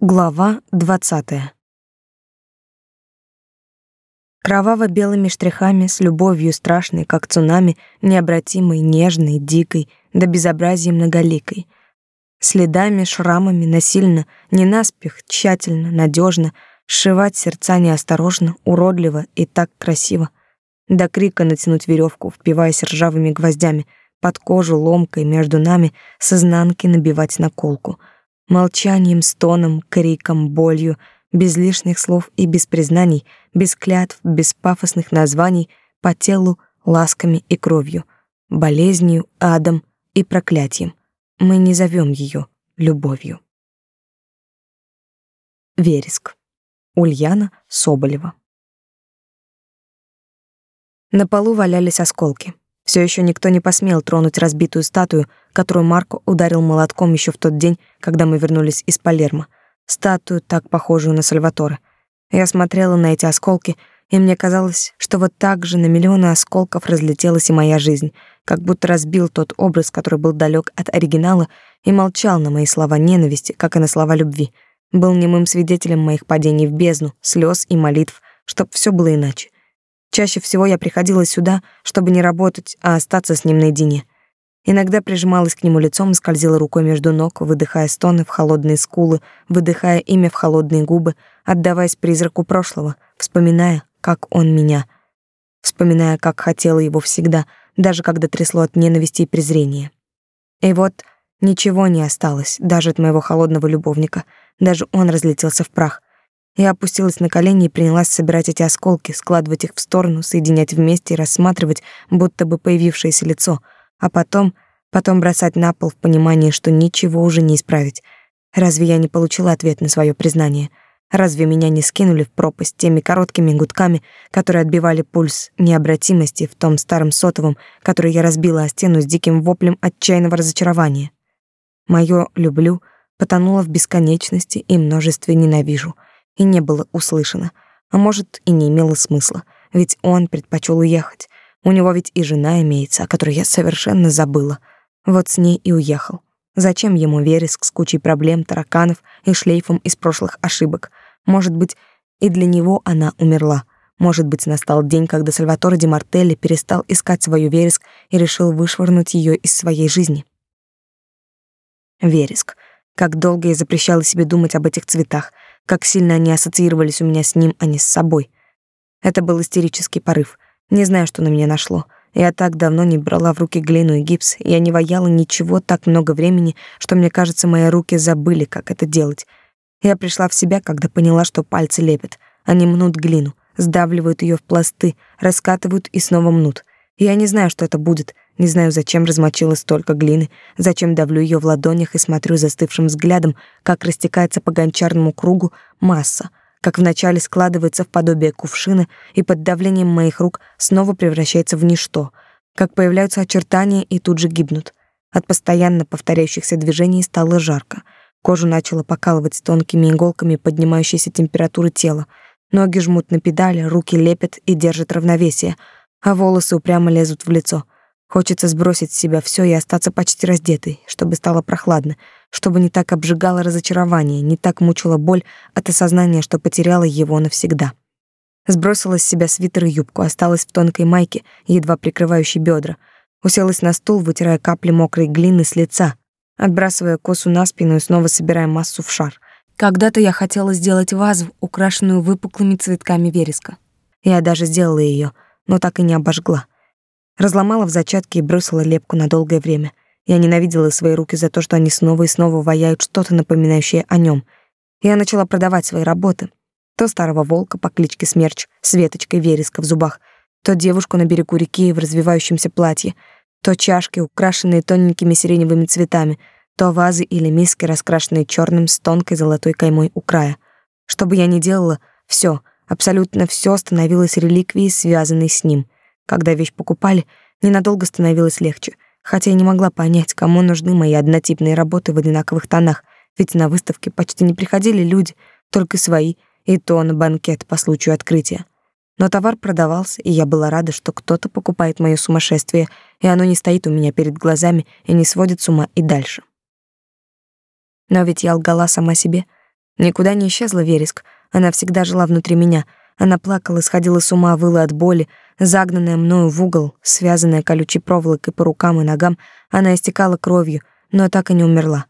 Глава двадцатая. Кроваво-белыми штрихами, с любовью страшной, как цунами, необратимой, нежной, дикой, до безобразия многоликой. Следами, шрамами, насильно, не наспех, тщательно, надежно, сшивать сердца неосторожно, уродливо и так красиво. До крика натянуть веревку, впиваясь ржавыми гвоздями, под кожу ломкой между нами, с изнанки набивать наколку — молчанием, стоном, криком, болью, без лишних слов и без признаний, без клятв, без пафосных названий, по телу ласками и кровью, болезнью, адом и проклятием. Мы не зовем ее любовью. Вереск. Ульяна Соболева. На полу валялись осколки. Все еще никто не посмел тронуть разбитую статую, которую Марко ударил молотком еще в тот день, когда мы вернулись из Палермо. Статую, так похожую на Сальватора. Я смотрела на эти осколки, и мне казалось, что вот так же на миллионы осколков разлетелась и моя жизнь, как будто разбил тот образ, который был далек от оригинала, и молчал на мои слова ненависти, как и на слова любви. Был немым свидетелем моих падений в бездну, слез и молитв, чтоб все было иначе. Чаще всего я приходила сюда, чтобы не работать, а остаться с ним наедине. Иногда прижималась к нему лицом и скользила рукой между ног, выдыхая стоны в холодные скулы, выдыхая имя в холодные губы, отдаваясь призраку прошлого, вспоминая, как он меня, вспоминая, как хотела его всегда, даже когда трясло от ненависти и презрения. И вот ничего не осталось, даже от моего холодного любовника, даже он разлетелся в прах. Я опустилась на колени и принялась собирать эти осколки, складывать их в сторону, соединять вместе и рассматривать, будто бы появившееся лицо, а потом, потом бросать на пол в понимании, что ничего уже не исправить. Разве я не получила ответ на свое признание? Разве меня не скинули в пропасть теми короткими гудками, которые отбивали пульс необратимости в том старом сотовом, который я разбила о стену с диким воплем отчаянного разочарования? Моё «люблю» потонуло в бесконечности и множестве «ненавижу», и не было услышано, а может и не имело смысла, ведь он предпочел уехать. У него ведь и жена имеется, о которой я совершенно забыла. Вот с ней и уехал. Зачем ему вереск с кучей проблем, тараканов и шлейфом из прошлых ошибок? Может быть, и для него она умерла. Может быть, настал день, когда Сальваторе Ди Мартелли перестал искать свою вереск и решил вышвырнуть ее из своей жизни. Вереск. Как долго я запрещала себе думать об этих цветах, как сильно они ассоциировались у меня с ним, а не с собой. Это был истерический порыв. Не знаю, что на меня нашло. Я так давно не брала в руки глину и гипс, я не ваяла ничего так много времени, что мне кажется, мои руки забыли, как это делать. Я пришла в себя, когда поняла, что пальцы лепят. Они мнут глину, сдавливают ее в пласты, раскатывают и снова мнут. Я не знаю, что это будет, не знаю, зачем размочила столько глины, зачем давлю ее в ладонях и смотрю застывшим взглядом, как растекается по гончарному кругу масса, как вначале складывается в подобие кувшина и под давлением моих рук снова превращается в ничто, как появляются очертания и тут же гибнут. От постоянно повторяющихся движений стало жарко. Кожу начало покалывать тонкими иголками поднимающейся температуры тела. Ноги жмут на педали, руки лепят и держат равновесие, а волосы упрямо лезут в лицо — Хочется сбросить с себя все и остаться почти раздетой, чтобы стало прохладно, чтобы не так обжигало разочарование, не так мучила боль от осознания, что потеряла его навсегда. Сбросила с себя свитер и юбку, осталась в тонкой майке, едва прикрывающей бедра. Уселась на стул, вытирая капли мокрой глины с лица, отбрасывая косу на спину и снова собирая массу в шар. Когда-то я хотела сделать вазу, украшенную выпуклыми цветками вереска. Я даже сделала ее, но так и не обожгла. Разломала в зачатке и бросила лепку на долгое время. Я ненавидела свои руки за то, что они снова и снова ваяют что-то напоминающее о нем. Я начала продавать свои работы. То старого волка по кличке Смерч с веточкой вереска в зубах, то девушку на берегу реки в развивающемся платье, то чашки, украшенные тоненькими сиреневыми цветами, то вазы или миски, раскрашенные черным с тонкой золотой каймой у края. Что бы я ни делала, все, абсолютно все становилось реликвией, связанной с ним — когда вещь покупали, ненадолго становилось легче, хотя я не могла понять, кому нужны мои однотипные работы в одинаковых тонах, ведь на выставке почти не приходили люди, только свои, и то на банкет по случаю открытия. Но товар продавался, и я была рада, что кто-то покупает моё сумасшествие, и оно не стоит у меня перед глазами и не сводит с ума и дальше. Но ведь я лгала сама себе. Никуда не исчезла Вереск, она всегда жила внутри меня. Она плакала, сходила с ума, выла от боли, загнанная мною в угол, связанная колючей проволокой по рукам и ногам, она истекала кровью, но так и не умерла.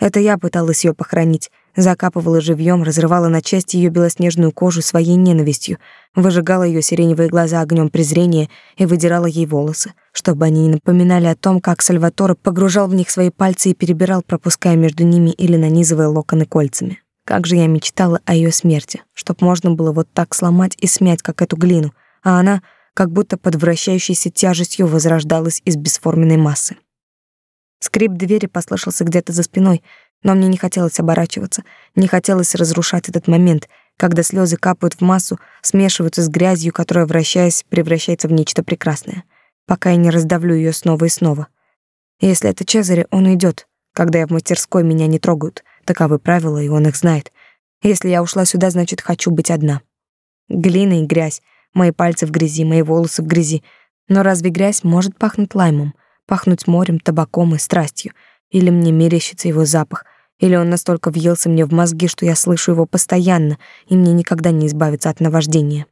Это я пыталась ее похоронить, закапывала живьем, разрывала на части ее белоснежную кожу своей ненавистью, выжигала ее сиреневые глаза огнем презрения и выдирала ей волосы, чтобы они не напоминали о том, как Сальваторе погружал в них свои пальцы и перебирал, пропуская между ними или нанизывая локоны кольцами. Как же я мечтала о ее смерти, чтоб можно было вот так сломать и смять, как эту глину, а она, как будто под вращающейся тяжестью, возрождалась из бесформенной массы. Скрип двери послышался где-то за спиной, но мне не хотелось оборачиваться, не хотелось разрушать этот момент, когда слезы капают в массу, смешиваются с грязью, которая, вращаясь, превращается в нечто прекрасное, пока я не раздавлю ее снова и снова. Если это Чезаре, он уйдет, когда я в мастерской меня не трогают. Таковы правила, и он их знает. Если я ушла сюда, значит, хочу быть одна. Глина и грязь, мои пальцы в грязи, мои волосы в грязи. Но разве грязь может пахнуть лаймом? пахнуть морем, табаком и страстью. Или мне мерещится его запах, или он настолько въелся мне в мозги, что я слышу его постоянно, и мне никогда не избавиться от наваждения.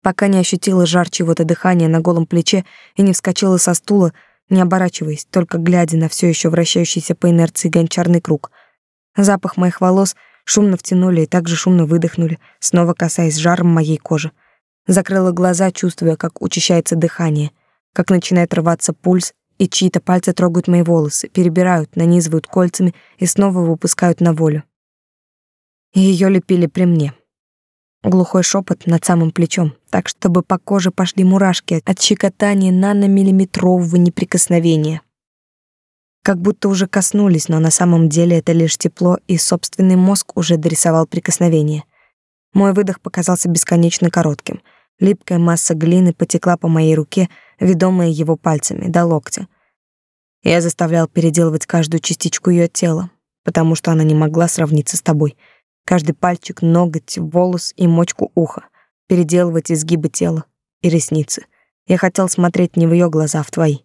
Пока не ощутила жар чего-то дыхания на голом плече и не вскочила со стула, не оборачиваясь, только глядя на все еще вращающийся по инерции гончарный круг. Запах моих волос шумно втянули и также шумно выдохнули, снова касаясь жаром моей кожи. Закрыла глаза, чувствуя, как учащается дыхание, как начинает рваться пульс и чьи-то пальцы трогают мои волосы, перебирают, нанизывают кольцами и снова выпускают на волю. Ее лепили при мне. Глухой шепот над самым плечом, так чтобы по коже пошли мурашки от щекотания наномиллиметрового неприкосновения. Как будто уже коснулись, но на самом деле это лишь тепло, и собственный мозг уже дорисовал прикосновение. Мой выдох показался бесконечно коротким — Липкая масса глины потекла по моей руке, ведомая его пальцами до локтя. Я заставлял переделывать каждую частичку ее тела, потому что она не могла сравниться с тобой. Каждый пальчик, ноготь, волос и мочку уха, переделывать изгибы тела и ресницы. Я хотел смотреть не в ее глаза, а в твои.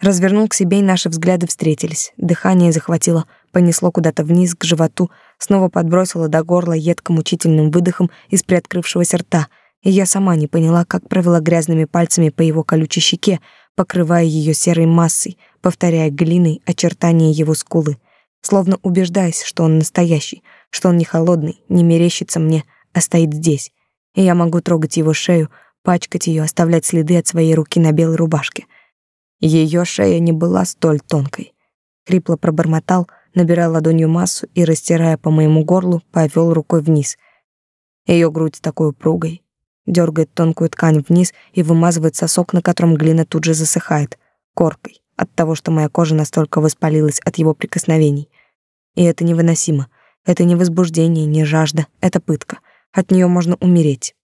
Развернул к себе, и наши взгляды встретились. Дыхание захватило, понесло куда-то вниз к животу, снова подбросило до горла едко мучительным выдохом из приоткрывшегося рта — и я сама не поняла, как провела грязными пальцами по его колючей щеке, покрывая ее серой массой, повторяя глиной очертания его скулы, словно убеждаясь, что он настоящий, что он не холодный, не мерещится мне, а стоит здесь. И я могу трогать его шею, пачкать ее, оставлять следы от своей руки на белой рубашке. Ее шея не была столь тонкой. Хрипло пробормотал, набирая ладонью массу и, растирая по моему горлу, повел рукой вниз. Ее грудь такой упругой, дергает тонкую ткань вниз и вымазывает сосок, на котором глина тут же засыхает, коркой, от того, что моя кожа настолько воспалилась от его прикосновений. И это невыносимо. Это не возбуждение, не жажда, это пытка. От нее можно умереть.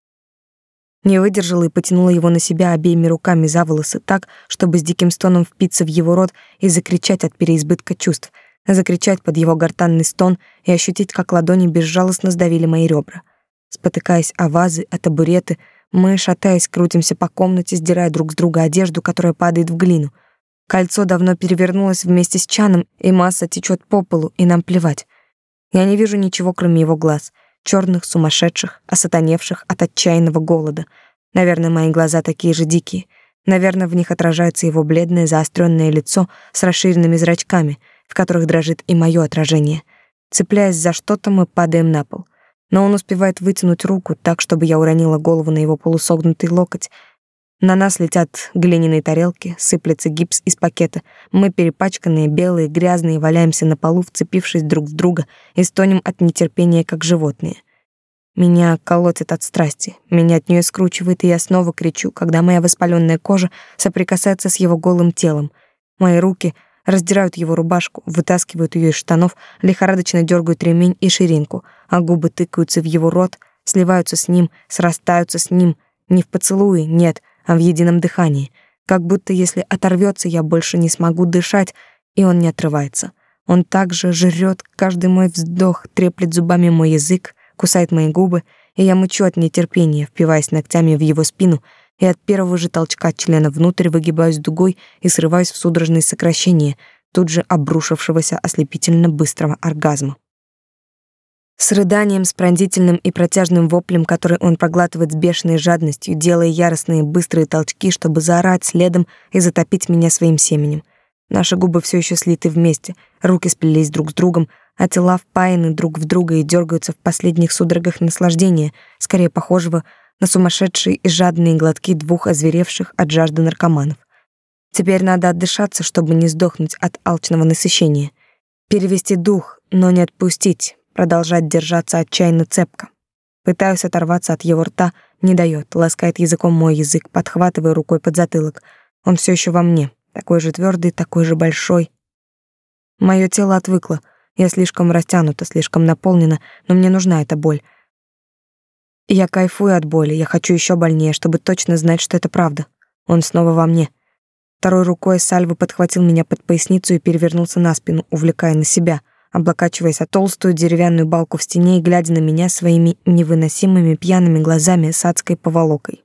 Не выдержала и потянула его на себя обеими руками за волосы так, чтобы с диким стоном впиться в его рот и закричать от переизбытка чувств, закричать под его гортанный стон и ощутить, как ладони безжалостно сдавили мои ребра. Спотыкаясь о вазы, о табуреты, мы, шатаясь, крутимся по комнате, сдирая друг с друга одежду, которая падает в глину. Кольцо давно перевернулось вместе с чаном, и масса течет по полу, и нам плевать. Я не вижу ничего, кроме его глаз, черных, сумасшедших, осатаневших от отчаянного голода. Наверное, мои глаза такие же дикие. Наверное, в них отражается его бледное заостренное лицо с расширенными зрачками, в которых дрожит и мое отражение. Цепляясь за что-то, мы падаем на пол — но он успевает вытянуть руку так, чтобы я уронила голову на его полусогнутый локоть. На нас летят глиняные тарелки, сыплется гипс из пакета. Мы перепачканные, белые, грязные, валяемся на полу, вцепившись друг в друга и стонем от нетерпения, как животные. Меня колотит от страсти, меня от нее скручивает, и я снова кричу, когда моя воспаленная кожа соприкасается с его голым телом. Мои руки раздирают его рубашку, вытаскивают ее из штанов, лихорадочно дергают ремень и ширинку, а губы тыкаются в его рот, сливаются с ним, срастаются с ним, не в поцелуе, нет, а в едином дыхании, как будто если оторвется, я больше не смогу дышать, и он не отрывается. Он также жрет каждый мой вздох, треплет зубами мой язык, кусает мои губы, и я мычу от нетерпения, впиваясь ногтями в его спину — и от первого же толчка члена внутрь выгибаюсь дугой и срываюсь в судорожные сокращения, тут же обрушившегося ослепительно быстрого оргазма. С рыданием, с пронзительным и протяжным воплем, который он проглатывает с бешеной жадностью, делая яростные быстрые толчки, чтобы заорать следом и затопить меня своим семенем. Наши губы все еще слиты вместе, руки сплелись друг с другом, а тела впаяны друг в друга и дергаются в последних судорогах наслаждения, скорее похожего на сумасшедшие и жадные глотки двух озверевших от жажды наркоманов. Теперь надо отдышаться, чтобы не сдохнуть от алчного насыщения. Перевести дух, но не отпустить, продолжать держаться отчаянно цепко. Пытаюсь оторваться от его рта, не дает, ласкает языком мой язык, подхватывая рукой под затылок. Он все еще во мне, такой же твердый, такой же большой. Мое тело отвыкло, я слишком растянута, слишком наполнена, но мне нужна эта боль. Я кайфую от боли, я хочу еще больнее, чтобы точно знать, что это правда. Он снова во мне. Второй рукой Сальва подхватил меня под поясницу и перевернулся на спину, увлекая на себя, облокачиваясь о толстую деревянную балку в стене и глядя на меня своими невыносимыми пьяными глазами с адской поволокой.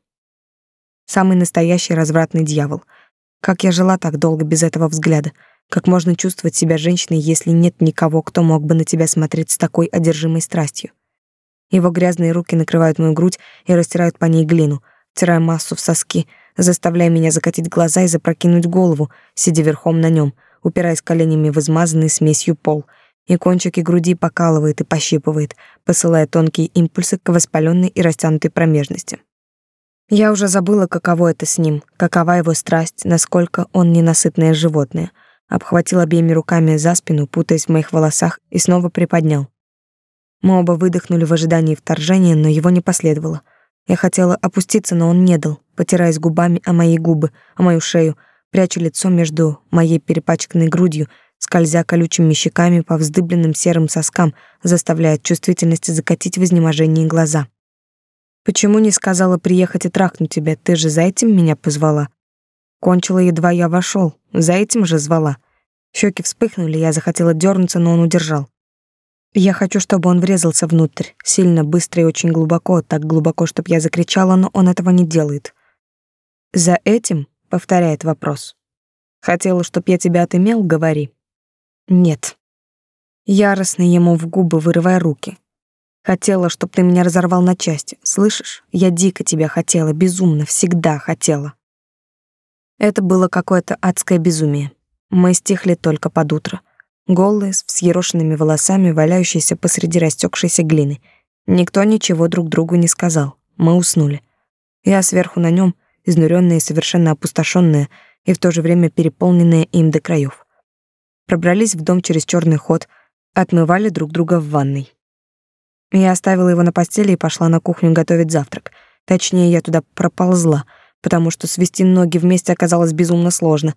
Самый настоящий развратный дьявол. Как я жила так долго без этого взгляда? Как можно чувствовать себя женщиной, если нет никого, кто мог бы на тебя смотреть с такой одержимой страстью? Его грязные руки накрывают мою грудь и растирают по ней глину, тирая массу в соски, заставляя меня закатить глаза и запрокинуть голову, сидя верхом на нем, упираясь коленями в измазанный смесью пол, и кончики груди покалывает и пощипывает, посылая тонкие импульсы к воспаленной и растянутой промежности. Я уже забыла, каково это с ним, какова его страсть, насколько он ненасытное животное. Обхватил обеими руками за спину, путаясь в моих волосах, и снова приподнял. Мы оба выдохнули в ожидании вторжения, но его не последовало. Я хотела опуститься, но он не дал, потираясь губами о мои губы, о мою шею, пряча лицо между моей перепачканной грудью, скользя колючими щеками по вздыбленным серым соскам, заставляя чувствительности закатить в изнеможении глаза. «Почему не сказала приехать и трахнуть тебя? Ты же за этим меня позвала?» Кончила едва я вошел, за этим же звала. Щеки вспыхнули, я захотела дернуться, но он удержал. Я хочу, чтобы он врезался внутрь, сильно, быстро и очень глубоко, так глубоко, чтобы я закричала, но он этого не делает. За этим повторяет вопрос. Хотела, чтоб я тебя отымел, говори. Нет. Яростно ему в губы вырывая руки. Хотела, чтоб ты меня разорвал на части. Слышишь? Я дико тебя хотела, безумно, всегда хотела. Это было какое-то адское безумие. Мы стихли только под утро голые, с взъерошенными волосами, валяющиеся посреди растекшейся глины. Никто ничего друг другу не сказал. Мы уснули. Я сверху на нем, изнуренная и совершенно опустошенная, и в то же время переполненная им до краев. Пробрались в дом через черный ход, отмывали друг друга в ванной. Я оставила его на постели и пошла на кухню готовить завтрак. Точнее, я туда проползла, потому что свести ноги вместе оказалось безумно сложно.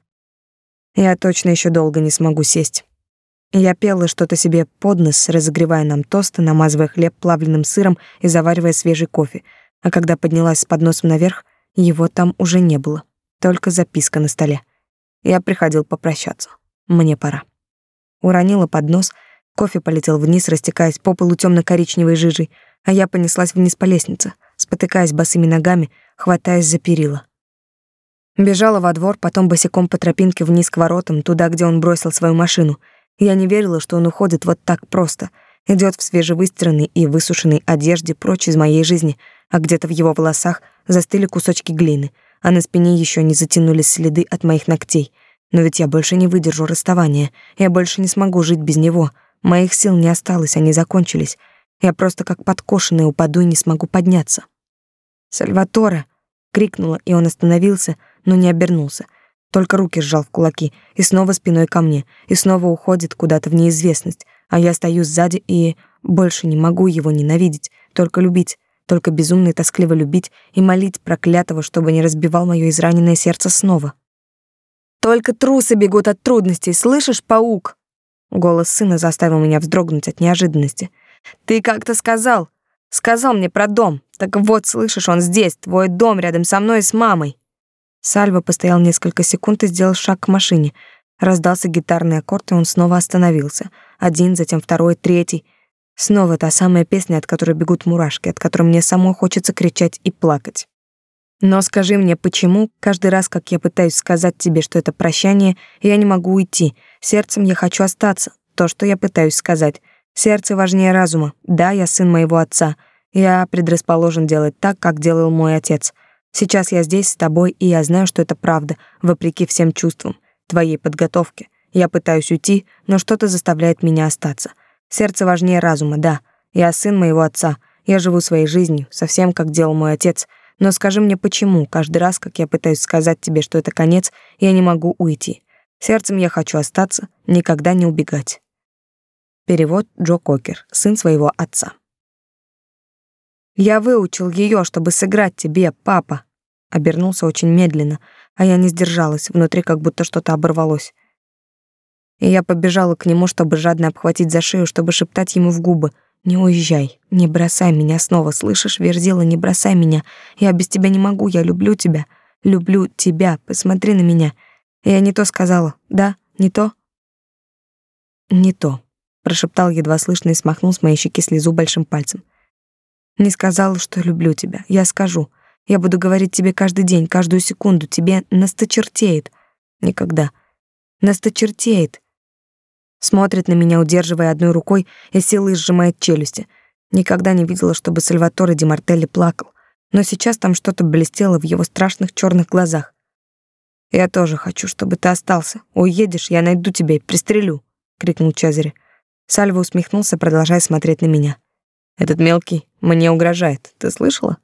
Я точно еще долго не смогу сесть. Я пела что-то себе под нос, разогревая нам тосты, намазывая хлеб плавленным сыром и заваривая свежий кофе. А когда поднялась с подносом наверх, его там уже не было. Только записка на столе. Я приходил попрощаться. Мне пора. Уронила поднос, кофе полетел вниз, растекаясь по полу темно-коричневой жижей, а я понеслась вниз по лестнице, спотыкаясь босыми ногами, хватаясь за перила. Бежала во двор, потом босиком по тропинке вниз к воротам, туда, где он бросил свою машину — я не верила, что он уходит вот так просто, идет в свежевыстиранной и высушенной одежде прочь из моей жизни, а где-то в его волосах застыли кусочки глины, а на спине еще не затянулись следы от моих ногтей. Но ведь я больше не выдержу расставания, я больше не смогу жить без него. Моих сил не осталось, они закончились. Я просто как подкошенная упаду и не смогу подняться. «Сальваторе!» — крикнула, и он остановился, но не обернулся только руки сжал в кулаки и снова спиной ко мне, и снова уходит куда-то в неизвестность, а я стою сзади и больше не могу его ненавидеть, только любить, только безумно и тоскливо любить и молить проклятого, чтобы не разбивал мое израненное сердце снова. Только трусы бегут от трудностей, слышишь, паук? Голос сына заставил меня вздрогнуть от неожиданности. Ты как-то сказал, сказал мне про дом. Так вот, слышишь, он здесь, твой дом рядом со мной и с мамой. Сальва постоял несколько секунд и сделал шаг к машине. Раздался гитарный аккорд, и он снова остановился. Один, затем второй, третий. Снова та самая песня, от которой бегут мурашки, от которой мне самой хочется кричать и плакать. Но скажи мне, почему каждый раз, как я пытаюсь сказать тебе, что это прощание, я не могу уйти. Сердцем я хочу остаться. То, что я пытаюсь сказать. Сердце важнее разума. Да, я сын моего отца. Я предрасположен делать так, как делал мой отец. Сейчас я здесь с тобой, и я знаю, что это правда, вопреки всем чувствам, твоей подготовке. Я пытаюсь уйти, но что-то заставляет меня остаться. Сердце важнее разума, да. Я сын моего отца. Я живу своей жизнью, совсем как делал мой отец. Но скажи мне, почему каждый раз, как я пытаюсь сказать тебе, что это конец, я не могу уйти? Сердцем я хочу остаться, никогда не убегать. Перевод Джо Кокер, сын своего отца. Я выучил ее, чтобы сыграть тебе, папа. Обернулся очень медленно, а я не сдержалась, внутри как будто что-то оборвалось. И я побежала к нему, чтобы жадно обхватить за шею, чтобы шептать ему в губы: "Не уезжай, не бросай меня снова, слышишь, Верзила, не бросай меня. Я без тебя не могу, я люблю тебя, люблю тебя. Посмотри на меня. Я не то сказала, да? Не то? Не то, прошептал едва слышно и смахнул с моей щеки слезу большим пальцем. Не сказала, что люблю тебя. Я скажу. Я буду говорить тебе каждый день, каждую секунду. Тебе насточертеет. Никогда. Насточертеет. Смотрит на меня, удерживая одной рукой и силой сжимает челюсти. Никогда не видела, чтобы Сальваторе Ди Мартелли плакал. Но сейчас там что-то блестело в его страшных черных глазах. «Я тоже хочу, чтобы ты остался. Уедешь, я найду тебя и пристрелю», — крикнул Чезаре. Сальво усмехнулся, продолжая смотреть на меня. «Этот мелкий мне угрожает, ты слышала?»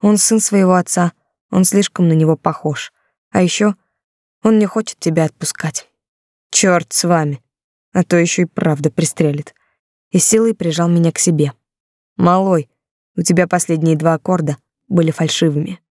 «Он сын своего отца, он слишком на него похож. А еще он не хочет тебя отпускать. Черт с вами, а то еще и правда пристрелит». И силой прижал меня к себе. «Малой, у тебя последние два аккорда были фальшивыми».